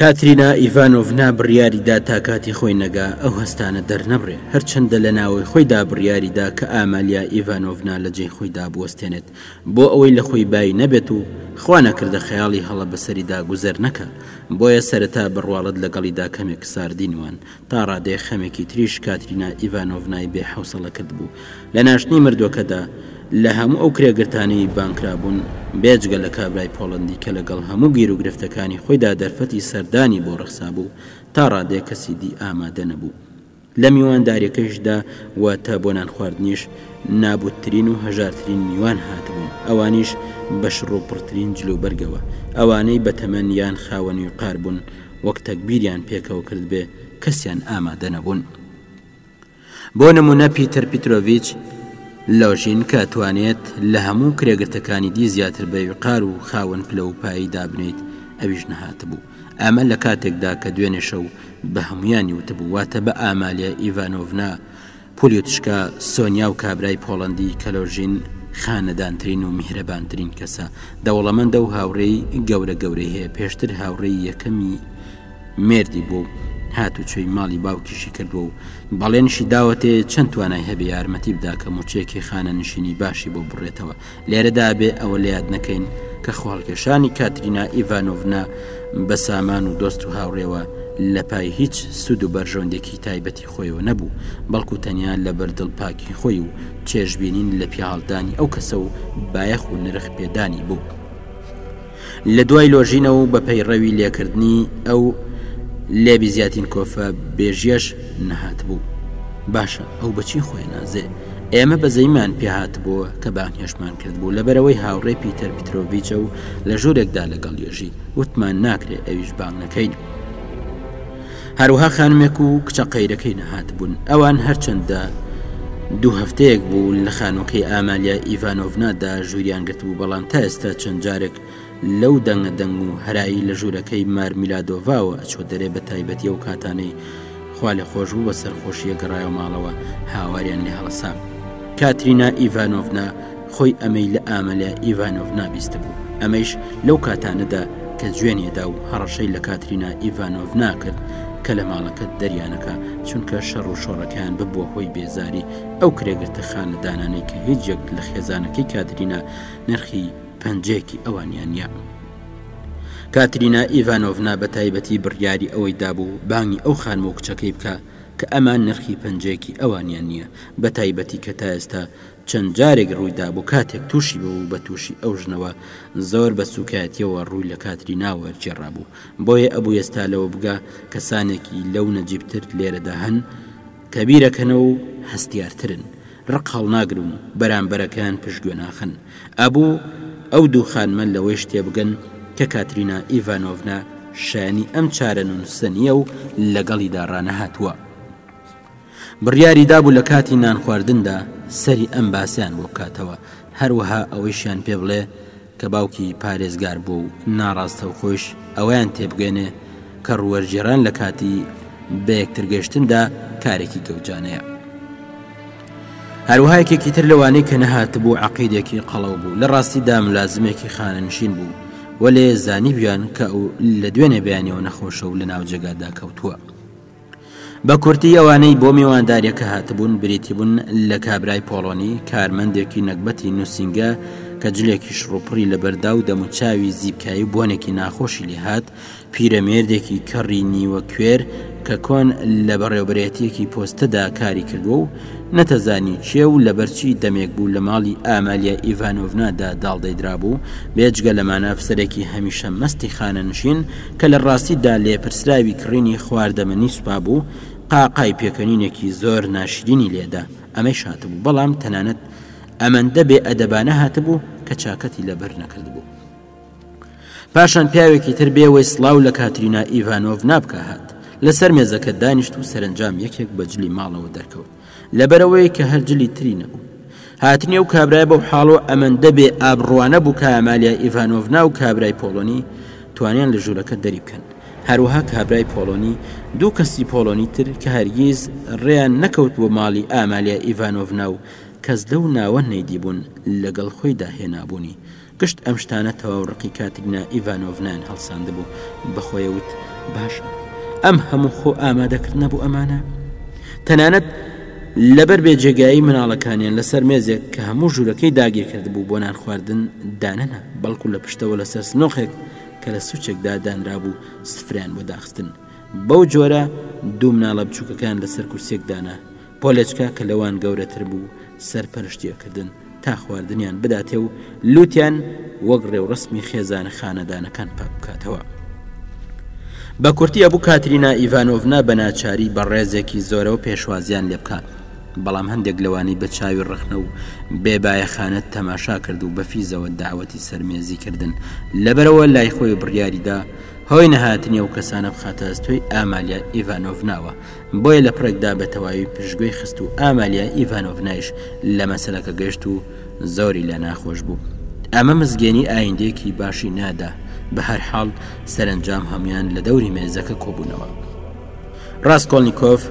کاترینا ئیڤانۆڤنا بڕیاریدا تا کاتی خۆی نەگا ئەو هەستانە دەرنەبرێ هەرچەندە لە ناوەی خۆیدا بڕیاریدا کە ئامالیا ئیڤانۆڤنا لە جێ خۆیدا بوەستێنێت بۆ ئەوەی لە خۆی بای نەبێت و خوانەکردە خەیاڵی هەڵە بەسەریدا گوزەر نەکە بۆیە سەرەتا بڕواڵت لەگەڵیدا کەمێک ساردینوان تا ڕادەیەک خەمێکی تریش کاترینا ئیڤانۆڤنای بێ حەوسەڵە کردبوو. لە ناشتنی مردووەکەدا، لە هەموو ئەو کرێگرتانەی بانگ کرابوون، بێجگە لە کابرای پۆڵەندی کە لەگەڵ هەموو گیروگرفتەکانی خۆیدا دەرفەتی سەردانی بۆ ڕەخسابوو، تا ڕادەیەک کەسی دی ئامادە نەبوو. لە میواندارییەکەیشدا، واتە بۆ نانخواردنیش، نابووتترین و هەژارترین میوان هاتبوون، ئەوانیش بە شڕوپڕترین جلوبەرگەوە. ئەوانەی بەتەمەن یان خاوەنی وقار بوون، وەک تەگبیریان پێکەوە کردبێ کەسیان ئامادە نەبوون. بۆ نموونە پیتەر پیترۆڤیچ لۆژین کە ئەتوانێت لە هەموو کرێگرتەکانی دی زیاتر بە ویقار و خاوەن پلە و پایی دابنێیت ئەویش نەهاتبوو. ئەمە لە کاتێکدا کە دوێنێ شەو بە هەموویانی وتبوو واتە بە ئامالیا ئیڤانۆڤنا پولیوتشکا سۆنیا و کابرای پۆڵەندی کەلۆژین خانەدانترین و میهرەبانترین کەسە، دەوڵەمەندە و هاوڕێی گەورە گەورەی هەیە، پێشتر هاوڕێی یەکەمی مێردی بووە و هاتوچۆی ماڵی باوکیشی کردووە و بەڵێنیشی داوەتێ چەند توانای هەبێ یارمەتی بدا کە مووچەیەکی خانەنشینی باشی بۆ بڕێتەوە، لێرەدا ئەبێ ئەوە لەیاد نەکەین کە خۆهەڵکێشانی کاترینا ئیڤانۆڤنا بە سامان و دۆست و هاوڕێوە لە پای هیچ سوود و بەرژەوەندێکی تایبەتی خۆیەوە نەبوو، بەڵکو تەنیا لەبەر دڵپاکی خۆی و چێژبینین لە پیاهەڵدانی ئەو کەسە و بایەخ و نرخ پێدانی بوو. لە دوای لۆژینە و بە پەیڕەوی لێکردنی ئەو لێبیزیاتینکۆفە بێژیەش نەهاتبوو. باشە ئەو بە چی خۆی نازێ؟ ئێمە بەزەیمان پێهاتبووە کە بانگهێشتمان کردبوو لەبەرەوەی هاوڕێ پیتەر پیترۆڤیچە و لە ژوورێکدا لەگەڵ یەژی وتمان ناکرێ ئەویش بانگ نەکەین. هەروەها خانمێک و کچە قەیرەکەی نەهاتبوون، ئەوان هەرچەندە دوو هەفتەیەک بوو لە خانووەکەی ئامالیا ئیڤانۆڤنادا ژووریان گرتبوو، بەڵام تا ئێستا چەند جارێک لەو دەنگە دەنگ و هەرایی لە ژوورەکەی مارمیلادۆڤاوە ئەچووە دەرێ، بەتایبەتی ئەو کاتانەی خوالێخۆشبوو بە سەرخۆشییەک گەڕایەوە ماڵەوە، هاواریان لێ هەڵەسا. کاترینا ئیڤانۆڤنا، خۆی ئەمەی لە ئامەلە ئیڤانۆڤنا بیست بوو ئەمەیش لەو کاتانەدا کە جوێنێدا و هەڕەشەی لە کاترینا ئیڤانۆڤ ناکرد کە لە ماڵەکەت دەریانەکە چونکە شەڕ و شۆڕەکەیان ببووە هۆی بێزاری ئەو کرێگرتە خانەدانانەی کە هیچ یەک لە خێزانەکەی کاترینا نرخی پەنجەیەکی ئەوانیان نیە. کاترینا ئیڤانۆڤنا بە تایبەتی بڕیاری ئەوەی دابوو بانگی ئەو خانم و کچەکەی بکە کە ئەمان نرخی پەنجەیەکی ئەوانیان نییە بە تایبەتی کە تا ئێستا چەند جارێک ڕوویدابوو کاتێک تووشی ببوو بە تووشی ئەو ژنەوە زۆر بە سووکایەتیەوە ڕووی لە کاتریناوە گێڕابوو بۆیە ئەبوو ئێستا لەوە بگا کەسانێکی لەو نەجیبتر لێرەدا هەن کە بیرەکەنەوە و هەستیارترن ڕق هەڵناگرن و بەرامبەرەکەیان پشتگوێ ناخەن ئەبوو ئەو دوو خانمە لەوەیش تێبگەن کە کاترینا ئیڤانۆڤنا شایەنی ئەم چارەنووسە نییە و لەگەڵیدا ڕانەهاتووە. بڕیاری دابوو لە کاتی نانخواردندا سەری ئەم باسەیان بۆ بکاتەوە، هەروەها ئەوەیشیان پێ بڵێ کە باوکی پارێزگار بووە و ناڕاستەوخۆیش ئەوەیان تێ بگەیەنێ کە ڕووەرگێڕان لە کاتی بەیەکترگەیشتندا کارێکی گەوجانەیە. هەروەها یەکێکی تر لەوانەی کە نەهاتبوو عەقیدێکی قەڵەو بوو، لە ڕاستیدا ملازمێکی خانەنشین بوو، وەلێ زانیویان کە ئەو لە دوێنێ بەیانیەوە نەخۆشە و لەناو جێگادا کەوتووە. بە کورتی ئەوانەی بۆ میوانداریەکە هاتبوون بریتی بوون لە کابرای پۆڵۆنی کارمەندێکی نەگبەتی نووسینگە کە جلێکی شڕوپڕی لەبەردا و دەموچاوی زیبکایی و بۆنێکی ناخۆشی لێهات پیرەمێردێکی کەڕی نیوە کوێر کە کۆن لە بەڕێوبرێتیەکی پۆستەدا کاری کردووە و نەتەزانی کێ و لەبەرچی دەمێک بوو لە ماڵی ئامالیا ئیڤانۆڤنادا داڵدەیدرابوو بێجگە لەمانە ئەفسەرێکی هەمیشە مەستی خانەنشین کە لە ڕاستی دا لێپرسراوی کڕینی خواردەمەنی سوپا بوو، قاقای پێکەنینێکی زۆر ناشرینی لێ دا، ئەمەیش هاتبوو، بەڵام تەنانەت ئەمەندە بێ ئەدەبانە هاتبوو کە چاکەتی لە بەر نەکردبوو. پاشان پیاوێکی تر بێ وەی سڵاو لە کاترینا ئیڤانۆڤنا بکا هات. لە سەر مێزەکە دانیشت و سەرەنجام یەکێک بە جلی ماڵەوە دەرکەوت. لەبەرئەوەی کە هەر جلی تری نەبوو. هاتنی ئەو کابرایە بەو حاڵۆ ئەمەندە بێ ئابڕوانە بوو کە ئامالیا ئیڤانۆڤنا و کابرای پۆڵۆنی توانیان لە ژوورەکە دەری بکەن. هەروەها کابرای پۆڵۆنی دوو کەسی پۆڵۆنی تر کە هەرگیز ڕێیان نەکەوتبووە ماڵی ئامالیا ئیڤانۆڤنا و کەس لەو ناوە نەیدیبوون لەگەڵ خۆیدا هێنابوونی گشت ئەم شتانە تەواو ڕقی کاترینا ئیڤانۆڤنایان هەڵساندبوو بە خۆی وت باشە ئەم هەموو خۆ ئامادەکردنە بۆ ئەمانە تەنانەت لەبەر بێ جێگایی مناڵەکانیان لەسەر مێزێک کە هەموو ژوورەکەی داگیر کردبوو بۆ نان خواردن دانەنا بەڵکو لە پشتەوە لەسەر سنۆخێک کە لە سوچێکدا دانرابوو سفریان بۆ داخستن بەو جۆرە دوو مناڵە بچووکەکان لەسەر کورسێک دانا پۆلێچکە کە لەوان گەورەتر بوو سەرپەرشتیەکردن تا خواردنیان بداتێ و لووتیان وەک ڕێوڕەسمی خێزانە خانەدانەکان پاک بکاتەوە. بە کورتی ئەبوو کاترینا ئیڤانۆڤنا بە ناچاری بە ڕێزێکی زۆرەوە پێشوازیان لێ بکات، بەڵام هەندێک لەوانی بە چاوی ڕەخنە و بێ بایەخانە تەماشا کرد و بە فیزەوە داوەتی سەر مێزی کردن، لەبەرئەوە لای خۆی بڕیاری دا هۆی نەهاتنی ئەو کەسانە بخاتە ئەستۆی ئامالیا ئیڤانۆڤناوە، بۆیە لە پڕێکدا بە تەواوی پشتگوێی خست و ئامالیا ئیڤانۆڤنایش لە مەسەلەکە گەشت و زۆری لێ ناخۆش بوو. ئەمە مزگێنی ئایندەیەکی باشی نادا، بە هەر حاڵ سەرەنجام هەموویان لە دەوری مێزەکە کۆبوونەوە. ڕاسکۆڵنیکۆف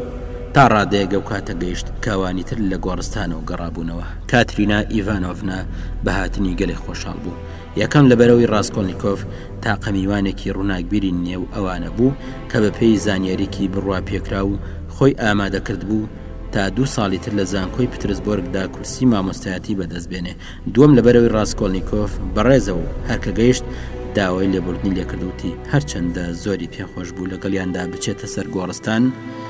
تا ڕادەیەک لەو کاتە گەیشت کە ئەوانی تر لە گۆڕستانەوە گەڕابوونەوە. کاترینا ئیڤانۆڤنا بە هاتنی گەلێک خۆشحاڵ بوو. یەکەم لە بەرەی ڕاسکۆلنیکۆف تاقەمیوانێکی ڕووناکبیری نێو ئەوانە بوو کە بەپێی زانیاریی بڕواپێکراو خۆی ئامادە کردبوو تا دوو ساڵی تر لە زانکۆی پترسبۆرگدا کورسی مامۆستایەتی بەدەست بێنێ دووەم لە بەرەی ڕاسکۆلنیکۆف بەڕێزە و هەر کە گەیشت داوای لێبوردنی لێکرد وتی هەرچەندە زۆری پێخۆش بوو لەگەڵیاندا بچێتە سەر گۆڕستان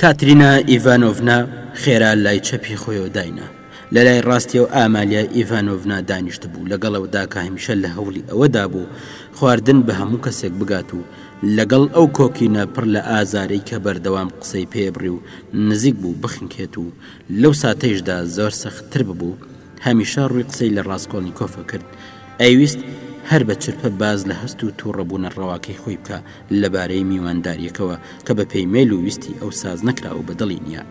کاترینا ئیڤانۆڤنا خێرا لای چەپی خۆیەوە داینا لە لای ڕاستی و ئامالیا ئیڤانۆڤنا دانیشت بوو لەگەڵەوەدا کە هەمیشە لە هەوڵی ئەوەدا بوو خواردن بە هەموو کەسێک بگات و لەگەڵ ئەو کۆکینە پڕ لە ئازارەی کە بەردەوام قسەی پێبڕی و نزیک بوو بخنکێت و لەو ساتەیشدا زۆر سەختتر ببوو، هەمیشە ڕووی قسەی لە ڕاسکۆڵنیکۆف ئەکرد، ئەیویست هەر بە چرپە باس لە هەست و توڕەبوونە ڕەواکەی خۆی بکا لەبارەی میواندارییەکەوە کە بە پێی مەیل و ویستی ئەو ساز نەکرا و بە دڵی نییە.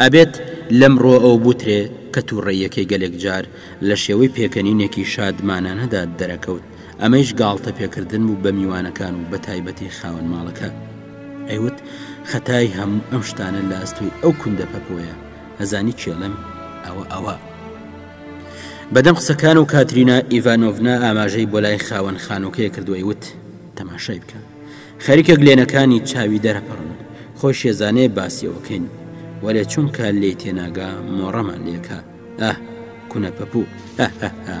ئەبێت لەم ڕووەوە بوترێ کە توڕەییەکەی گەلێک جار لە شێوەی پێکەنینێکی شادمانانەدا دەرەکەوت، ئەمەیش گاڵتە پێکردن بوو بە میوانەکان و بە تایبەتی خاوەن ماڵەکە ئەیوت خەتای هەموو ئەم شتانە لە ئەستۆی ئەو کوندە پەپۆیە ئەزانی کێڵم ئەوە ئەوە بەدەم قسەکان و کاترینا ئیڤانۆڤنا ئاماژەی بۆ لای خاوەن خانۆکەیە کردوەی وت تەماشای بکە خەریکە گلێنەکانی چاوی دەرەپەڕن خۆی شێزانەیە باسیەوەکەین وەێ چونکە لێ تێناگا مۆڕەمان لەکە ئاه کونە پەپوو هەهەهە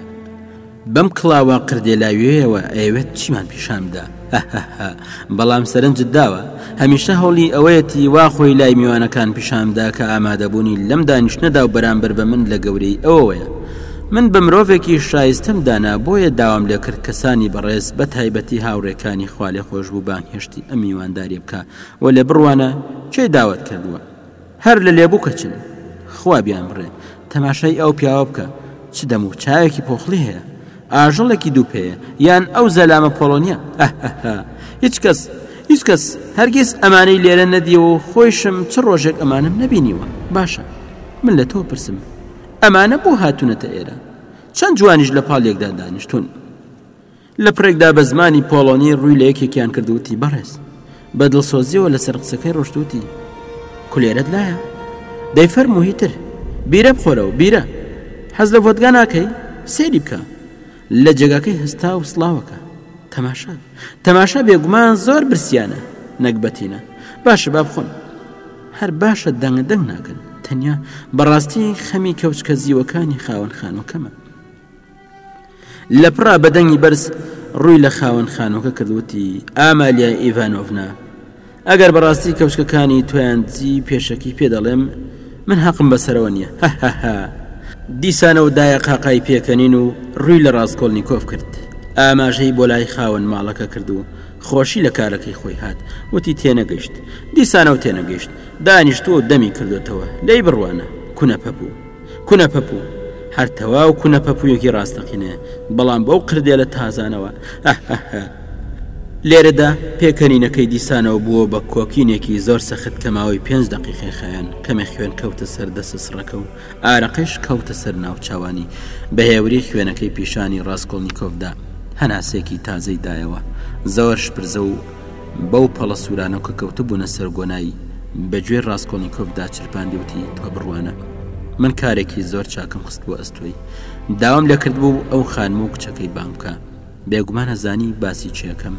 بەم کڵاوە قردێلاوێەوە ئەوێت چیمان پیشان بدە هەهەهە بەڵام سەرنجت داوە هەمیشە هەوڵی ئەوەیەتی وا خۆی لای میوانەکان پیشاندا کە ئامادەبوونی لەم دانیشتنەدا و بەرامبەر بە من لە گەورەی ئەوەیە من بە مرۆڤێکی شایستەم دانا بۆیە داوام لێ کرد کەسانی بەڕێز بە تایبەتی هاوڕێکانی خوالێ خۆشببوو بانگهێشتی ئەم میوانداریە بکە و لێ بڕوانە کێ داوەت کردووە هەر لە لێ بوکەچن خوا بیان بڕێ تەماشای ئەو پیاوە بکە چ دەم و چاوێکی پۆخڵی هەیە ئاژەڵێکی دوو پێەیە یان ئەو زەلامە پۆڵۆنیە ئەهها هیچ کەس هیچ کەس هەرگیز ئەمانەی لێرە نەدیەوە و خۆیشم چ ڕۆژێک ئەمانم نەبینیوە باشە من لە تۆ پرسم ئەمانە بۆ هاتوونەتە ئێرە چەند جوانیش لە پاڵ یەکدا دانیشتون لە پڕێکدا بە زمانی پۆڵۆنی ڕووی لە یەکێکیان کردووتی بەڕێز بە دڵسۆزیەوە لەسەر قسەکەی ڕۆشتوتی کولێرەت لایە دەی فەر موهیتر بیرە بخۆرەوە بیرە حەز لە ڤۆدگا ناکەی سێری بکە لە جێگاکەی هەستا و سلااوەکە تەماشا تەماشا بێگومان زۆر برسیانە نەگبەتینە باشە با بخۆن هەر باشە دەنگە دەنگ ناکەن تەنیا بەڕاستی خەمی کەوچکە زیوەکانی خاوەن خانووکەمە لە پڕا بە دەنگی بەرز ڕووی لە خاوەن خانووەکە کردوتی ئامالیا ئیڤانۆڤنا ئەگەر بەڕاستی کەوچکەکانی تویانجی پێشەکی پێ دەڵێم من هەقم بەسەرەوە نییە هەهەها دیسانەوە دایە قاقای پێکەنین و ڕووی لە ڕاستکۆڵنی کۆف کرد ئاماژەی بۆ لای خاوەن ماڵەکە کرد و خۆشی لە کارەکەی خۆی هات وتی تێنەگەشت دیسانەوە تێنەگەشت دانیشتووە و دەمی کردوێتەوە لەی بڕوانە کونەپەپوو کونە پەپوو، هەر تەواو کونە پەپوویەکی ڕاستەقینەیە، بەڵام بەو قردێلە تازانەوە، ئەهههه. لێرەدا پێکەنینەکەی دیسانەوە بووە بە کۆکینێکی زۆر سەخت کە ماوەی پێنج دەقیقەی خایاند، کەمێ خوێن کەوتە سەر دەستە سڕەکە و ئارەقەیش کەوتە سەر ناوچاوانی، بەهێوری خوێنەکەی پیشانی ڕاسکۆڵنیکۆفدا هەناسەیەکی تازەی دایەوە، زۆر شپرزە و. بەو پەڵە سورانەو کە کەوتبونە سەر گۆنای بە گوێی ڕاستکۆڵنیکۆف دا چرپاندی وتی تۆ بڕوانە من کارێکی زۆر چاکم خست بۆ ئەستۆی داوام لێکردبوو ئەو خانم و کچەکەی بانگ بکە بێگومان ئەزانی باسی چیەکەم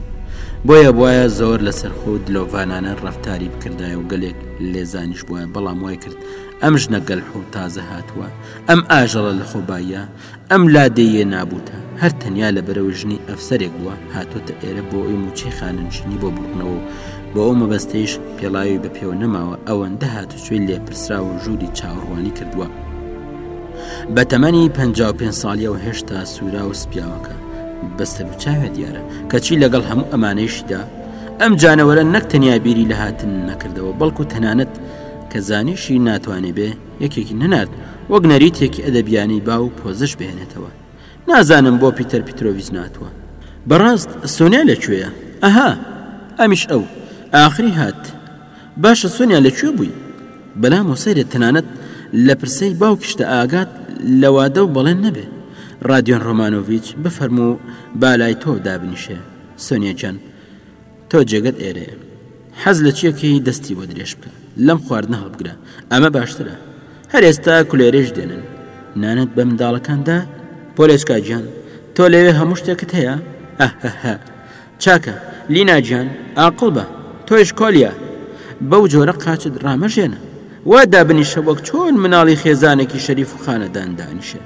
بۆیە بواە زۆر لەسەر خۆ دلۆڤانانە ڕفتاری بکردایە و گەلێک لێزانیش بواە بەڵام وای کرد ئەم ژنە گەل حوڵ تازە هاتووە ئەم ئاژەڵە لە خۆباییە ئەم لادێیە نابووتە هەر تەنیا لەبەرەوەی ژنی ئەفسەرێک بووە هاتۆتە ئێرە بۆ ئەوی موچەی خانەنشینی بۆ بڕنەوە و بۆ ئەو مەبەستەیش پێڵاوی بە پێوە نەماوە ئەوەندە هاتوچۆی لێپرسراو و ژووری چاوەڕوانی کردووە بە تەمەنی پ پێ ساڵیەوە هێشتا سوورا و سپیاوەکە بە سەرچاوێ دیارە کەچی لەگەڵ هەموو ئەمانەیشدا ئەم جانەوەرە نەک تەنیا بیری لە هاتن نەکردەوە بەڵکو تەنانەت کە زانیشی ناتوانێ بێ یەکێکی نەنارد وەک نەریتێکی ئەدەبییانەی با و پۆزش بهێنێتەوە. نازانم بۆ پیتەر پیترۆڤیچ ناتووە. بەڕاست سۆنیا لە کوێیە؟ ئەها! ئەمیش ئەو. ئاخری هات. باشە سۆنیا لە کوێ بووی؟ بەلام و سەیرە تەنانەت لە پرسەی باوکیشدا ئاگات لە وادە و بەڵێن نەبێ. ڕادیۆن ڕۆمانۆڤیچ، بفەرموو با لای تۆ دابنیشێ سۆنیا گیان. تۆ جێگەت ئێرەیە حەز لە چیە کەی دەستی بۆ درێژ بکە لەم خواردنە هەڵبگرە ئەمە باشترە هەر ئێستا کولێرێش دێنن نانت بە منداڵەکاندا پۆلێسکا گیان تۆ لەوێ هەموو شتێکت هەیە ئەههە چاکە لینا گیان ئاقل بە تۆیش کۆلیا بەو جۆرە قاچت ڕامەژێنە وا دابنیشە وەک چۆن مناڵی خێزانێکی شەریف و خانەدان دانیشێت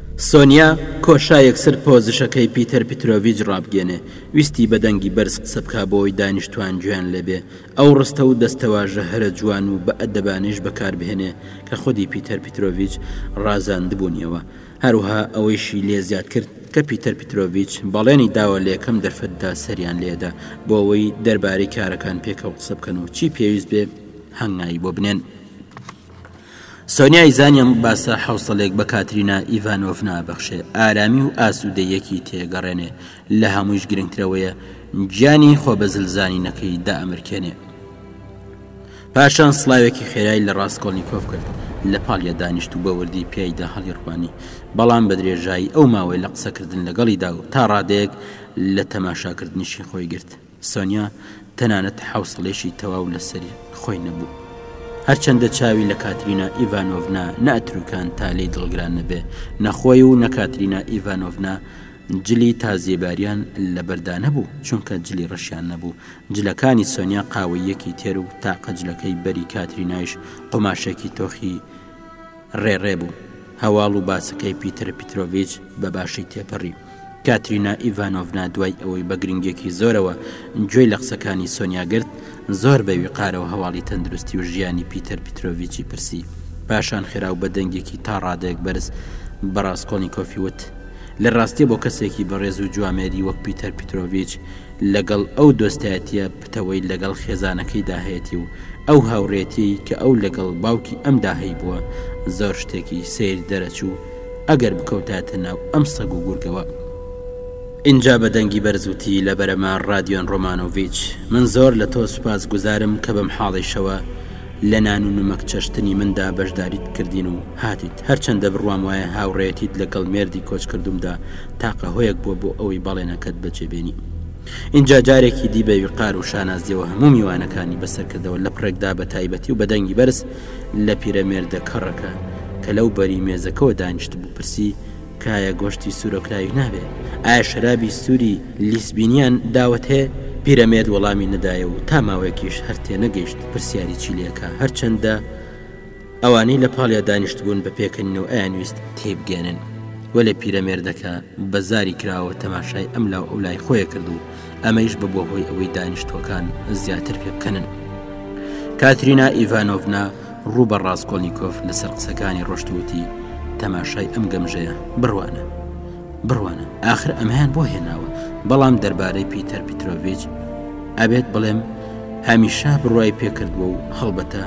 سۆنیا کۆشا یەکسەر پۆزشەکەی پیتەر پیترۆڤیچ ڕابگێنێ، ویستی بە دەنگی بەرز قسە بکا بۆ ئەوەی دانیشتوان گوێیان لێ بێ، ئەو ڕستە و دەستەواژە هەرە جوان و بە ئەدەبانەیش بەکار بهێنێ کە خودی پیتەر پیترۆڤیچ ڕازاندبوونیەوە، هەروەها ئەوەیشی لێ زیاد کرد کە پیتەر پیترۆڤیچ بەڵێنی داوە لە یەکەم دەرفەت دا سەریان لێ دا بۆ ئەوەی دەربارەی کارەکان پێکەوە قسە بکەن و چی پێویست بێ هەنگاوی بۆ بنێن. سۆنیای زانیم باسە حوسڵێک بە کاترینا ئیڤانۆڤنا بەخشێ ئارامی و ئاسوودەیەکی تێگەڕێنێ لە هەموویش گرنگترەوەیە گیانی خۆ بە زلزانینەکەی دامرکێنێ پاشان سلاوێکی خێرای لە ڕاستکۆلنییکۆف کرد لە پاڵیا دانیشت و بەوردی پیایدا هەڵی ڕوانی بەڵام بە درێژایی ئەو ماوەی لە قسەکردن لەگەڵیدا و تا ڕادێک لە تەماشاکردنیشی خۆی گرت سۆنیا تەنانەت حەوسڵێشی تەواو لەسەری خۆی نەبوو. هەرچەندە چاوی لە کاترینا ئیڤانۆڤنا نەئەتروکان تا لێی دڵگران نەبێ، نەخۆی و نەکاترینا ئیڤانۆڤنا جلی تازیباریان لەبەردا نەبوو، چونکە جلی ڕەشیان نەبوو، جلەکانی سۆنیا قاوەییەکی تێر و تاقە جلەکەی بەری کاترینایش قوماشێکی تۆخی ڕێ ڕێ بوو. هەواڵ و باسەکەی پیتر پیترۆڤیچ بە باشی تێپەڕی. کاترینا ئیڤانۆڤنا دوای ئەوەی بە گرنگێکی زۆرەوە گوێی لە قسەکانی سۆنیا گرت، زۆر بە ویقارەوە هەواڵی تەندروستی و ژیانی پیتر پیترۆڤیچی پرسی. پاشان خێرا و بە دەنگێکی تا ڕادەیەک بەرز بە ڕاسکۆڵنیکۆفی وت، لە ڕاستییە بۆ کەسێکی بەڕێز و جوامێری وەک پیتر پیترۆڤیچ لەگەڵ ئەو دۆستایەتییە پتەوەی لەگەڵ خێزانەکەیدا هەیەتی و ئەو هاوڕێیەتیەی کە ئەو لەگەڵ باوکی ئەمدا هەیبووە زۆر شتێکی سەیر دەرەچوو ئەگەر بکەوتایەتە ناو ئەم سەگ و گورگەوە ئینجا بە دەنگی بەرز وتی لە بەرەما ڕادیۆن ڕۆمانۆڤیچ من زۆر لە تۆ سوپاس گوزارم کە بەم حاڵیشەوە لە نان و نمەک چەشتنی مندا بەشداریت کردین و هاتیت هەرچەندە بڕوام وایە هاوڕێیەتیت لەگەڵ مێردی کۆچکردوومدا تاقە هۆیەک بووە بۆ ئەوەی بەڵێنەکەت بەجێبێنی. ئینجا جارێکی دی بە ویقار و شانازیەوە هەموو میوانەکانی بەسەرکردەوە لە پڕێکدا بە تایبەتی و بە دەنگی بەرز لە پیرەمێردە کەڕەکە کە لەو بەری مێزەکەوە دانیشتبوو پرسی کایە گۆشتی سورۆکراوی نابێ ئایا شەرابی سووری لیسبینیان داوەت هەیە؟ پیرەمێرد وەڵامی نەدایە و تا ماوەیەکیش هەر تێنەگەیشت پرسیاری چی لێکا هەرچەندە ئەوانەی لە پاڵیا دانیشتبوون بە پێکەنین و ئەیانویست تێیبگەیەنن و لە پیرەمێردەکە بە زاری کراوە تەماشای ئەم لاو ئەو لای خۆیە کرد و ئەمەیش ببووە هۆی ئەوەی دانیشتووەکان زیاتر پێبکەنن کاترینا ئیڤانۆڤنا ڕوو بە ڕاستکۆلنییکۆف لەسەر قسەکانی ڕۆشتووتی تەماشای ئەم گەمژەیە بڕوانە بڕوانە ئاخر ئەمەیان بۆ هێناوە بەڵام دەربارەی پیتەر پیتۆڤچ ئەبێت بڵێم هەمیشە بڕوای پێکردووە و هەڵبەتە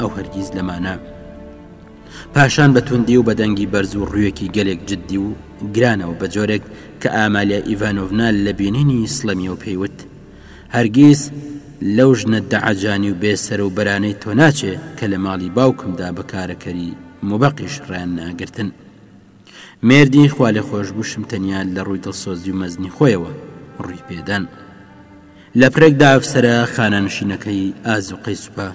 ئەو هەرگیز لەمانە پاشان بە توندی و بەدەنگی بەرز و ڕویەکی گەلێک جددی و گرانەوە بە جۆرێک کە ئامالیا ئیڤانۆڤنا لە بینینی سڵەمیەوە پێیوت هەرگیز لەو ژنە دەعجانی و بێسەر و بەرانەی تۆ ناچێ کە لە ماڵی باوکمدا بە کارەکەری مبەقیش ڕێن ناگرتن مێردی خوالێخۆشبوو شم تەنیا لە ڕووی دڵسۆزی و مەزنی خۆیەوە ڕووی پێدەن. لە پرێکدا ئەفسەرە خانەنشینەکەی ئازوقەی سوپا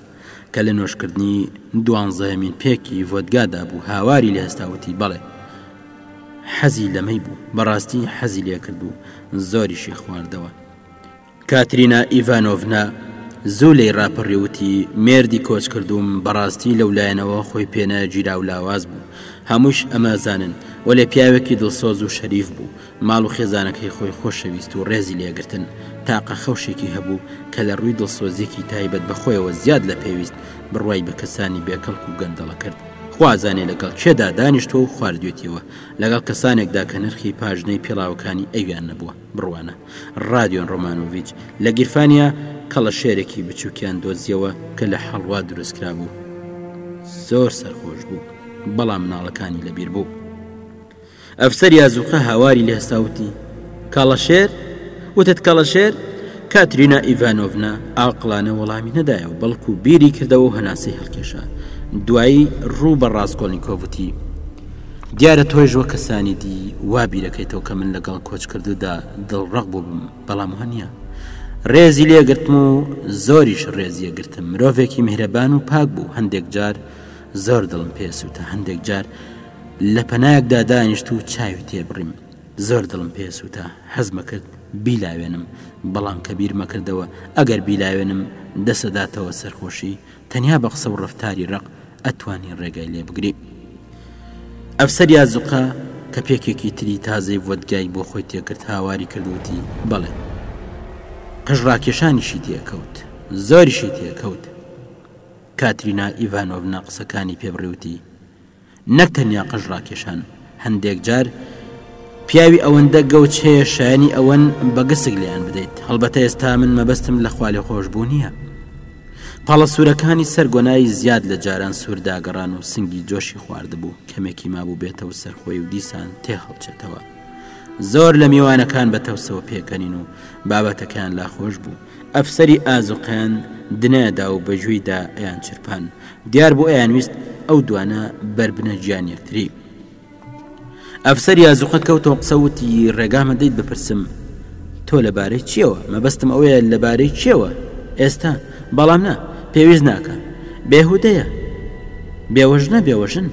کە لە نۆشکردنی دوانزەهەمین پێکی ڤۆدگادا بوو هاواری لێ هەستا وتی بەڵێ حەزی لەمەی بوو، بەڕاستی حەزی لێکرد و زۆریشی خواردەوە. کاترینا ئیڤانۆڤنا زوو لێی ڕاپەڕی و وتی، مێردی کۆچکردووم بەڕاستی لەولایەنەوە خۆی پێنەگیرا و لاواز بوو، هەموویش ئەمەزانن، وەلێ پیاوێکی دڵسۆز و شەریف بوو، ماڵ و خێزانەکەی خۆی خۆشەویست و ڕێزی لێگرتن، تاقە خەوشێکی هەبوو کە لە ڕووی دڵسۆزییەکی تایبەت بە خۆیەوە زیاد لە پێویست بڕوای بە کەسانی بێکەڵک و گەندەڵ کرد، خوازانێ لەگەڵ کێدا دانیشتووە و خواردوێتییەوە، لەگەڵ کەسانێکدا کە نرخی پاژنەی پێڵاوەکانی ئەویان نەبووە، بڕوانە. ڕادیۆن ڕۆمانۆڤیچ لە گیرفانیا کەڵەشێرێکی بچووکیان دۆزیەوە کە لە حەڵوا دروستکرا بوو زۆر سەرخۆش بوو بەڵام مناڵەکانی لەبیر بوو ئەفسەر یازوقە هاواری لێستاوتی کاڵەشێر وتت کەڵەشێر کاترینا ئیڤانۆڤنا ئاقلانە وەڵامی نەدایە و بەڵکو بیری کردەوە و هەناسەی هەڵکێشا دوایی ڕوو بە ڕاستکۆلنیکۆڤوتی دیارە تۆیش وەک کەسانی دی وا بیرەکەیتەوە کە من لەگەڵ کۆچکردوودا دڵڕەق بووبم، بەڵام وا نییە. ڕێزی لێ گرتم و زۆریش ڕێزی گرتم. مرۆڤێکی میهرەبان و پاک بوو، هەندێک جار زۆر دڵم پێ سووتا، هەندێک جار لە پەنایەکدا دانیشت و چاوی تێ بڕیم. زۆر دڵم پێ سووتا، حەزمە کرد بیلاوێنم، بەڵام کە بیرمە کردەوە ئەگەر بیلاوێنم دەسەداتەوە سەرخۆشی، تەنیا بە قسە و ڕەفتاری ڕەق ئەتوانی ڕێگای لێ بگری ئەفسەر یا زوقە کە پێکێکی تری تازەی ڤۆدگای بۆ خۆی تێکرد هاواری کردوتی بەڵێ قژ ڕاکێشانیشی تێکەوت زۆریشی تێکەوت کاترینا ئیڤانۆڤنا قسەکانی پێبڕیوتی نەک تەنیا قژ ڕاکێشان، هەندێک جار پیاوی ئەوەندە گەوج هەیە شایەنی ئەوەن بە گسک لێیان بدەیت، هەڵبەتە ئێستا من مەبەستم لە خوالێخۆشبوو نییە. پاڵە سوورەکانی سەر گۆنای زیاد لە جاران سوور داگەڕان و سنگی جۆشی خواردبوو، کەمێکی مابوو بێتە و سەرخۆی و دیسان تێهەڵچێتەوە. زۆر لە میوانەکان بە تەوسەوە پێکەنین و بابەتەکەیان لا خۆش بوو. ئەفسەری ئازوقەیان دنیادا و بە گوێیدا ئەیان چرپان. دیار بوو ئەیانویست ئەو دوانە بەر بنە گیانی یەکتری. ئەفسەری ئازوقە کەوتەوە قسە وتی، ڕێگامە دەیت بپرسم تۆ لە بارەی چییەوە؟ مەبەستم ئەوەیە لە بارەی کێوە؟ ئێستا؟ بەڵام نا، پێویست ناکا. بێهودەیە. بێوەژنە بێوەژن.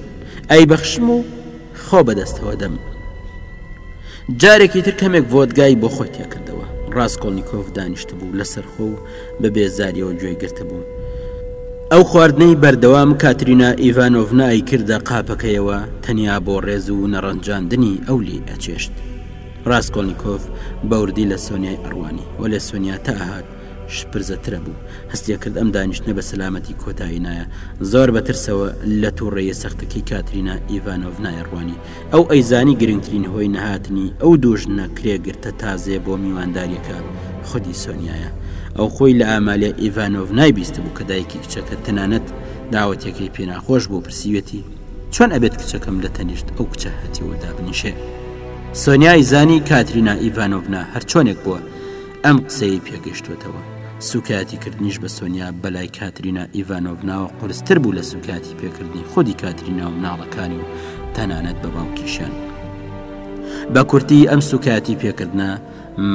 ئەیبەخشم و. خۆ بەدەستەوە دەم جارێکی تر کەمێک ڤۆدگای بۆ خۆی تێکردەوە ڕاستکۆڵنییکۆف دانیشت بوو لەسەر خۆ و بە بێزاریەوە گوێی گرتە بوو ئەو خواردنەی بەردەوام کاترینا ئیڤانۆڤنای کردە قاپەکەیەوە تەنیا بۆ ڕێز و نەڕەنجاندنی ئەو لی ئەچێشت ڕاستکۆلنییکۆف بەوردی لە سۆنیای ئەڕوانی و لە سۆنیا تاهات شپرزەترە بوو هەستیەکرد ئەم دانیشتنە بە سەلامەتی کۆتایی نایە زۆر بە ترسەوە لە تووڕەیە سەختەکەی کاترینا ئیڤانۆڤنای ڕوانی ئەو ئەیزانی گرنگترین هۆی نەهاتنی ئەو دوژنە کرێگرتە تازەیە بۆ میوانداریەکە خودی سۆنیایە ئەو خۆی لە ئامالیا ئیڤانۆڤنای بیست بوو کە دایکی کچەکە تەنانەت داوەتەکەی پێناخۆش بۆ پرسیوێتی چۆن ئەبێت کچەکەم لە تەنیشت ئەو کچە هەتیوە دابنیشێ سۆنیای زانی کاترینا ئیڤانۆڤنا هەرچۆنێک بووە ئەم قسەی پێگەشتووەتەوە. سوکایەتی کردنیش بە سۆنیا بەلای کاترینا ئیڤانۆڤناوە قورستر بوو لە سوکاتی پێکردنی خودی کاترینا و مناڵەکانی و تەنانەت بە باوکیشان. بە کورتی ئەم سوکایەتی پێکردە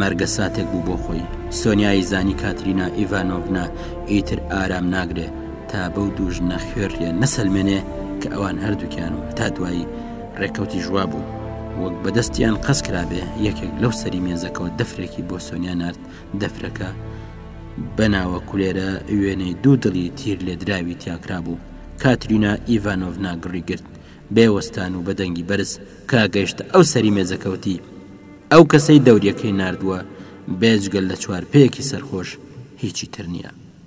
مەرگە ساتێک بوو بۆ خۆی سۆنیایی زانی کاترینا ئیڤانۆڤنا ئیتر ئارام ناگرێ تا بەو دووژنە خوێڕیە نەسەلمێنێ کە ئەوان هەردووکیان و تا دوایی ڕێکەوتیش وابوو وەک بەدەستیان قەس کرابێ یەکێک لەو سەری مێزەکەەوە دەفرێکی بۆ سۆنیا نرد دەفرەکە بەناوە کولێرە وێنەی دوو دڵی تیر لێدراوی تیاکرا بوو کاترینا ئیڤانۆڤ ناگڕی گرت بێوەستان و بەدەنگی بەرز کا گەشتە ئەو سەری مێزەکەوتی ئەو کەسەی دەوریەکەی نردووە بێجگەل لە چوار پێیەکی سەرخۆش هیچی تر نییە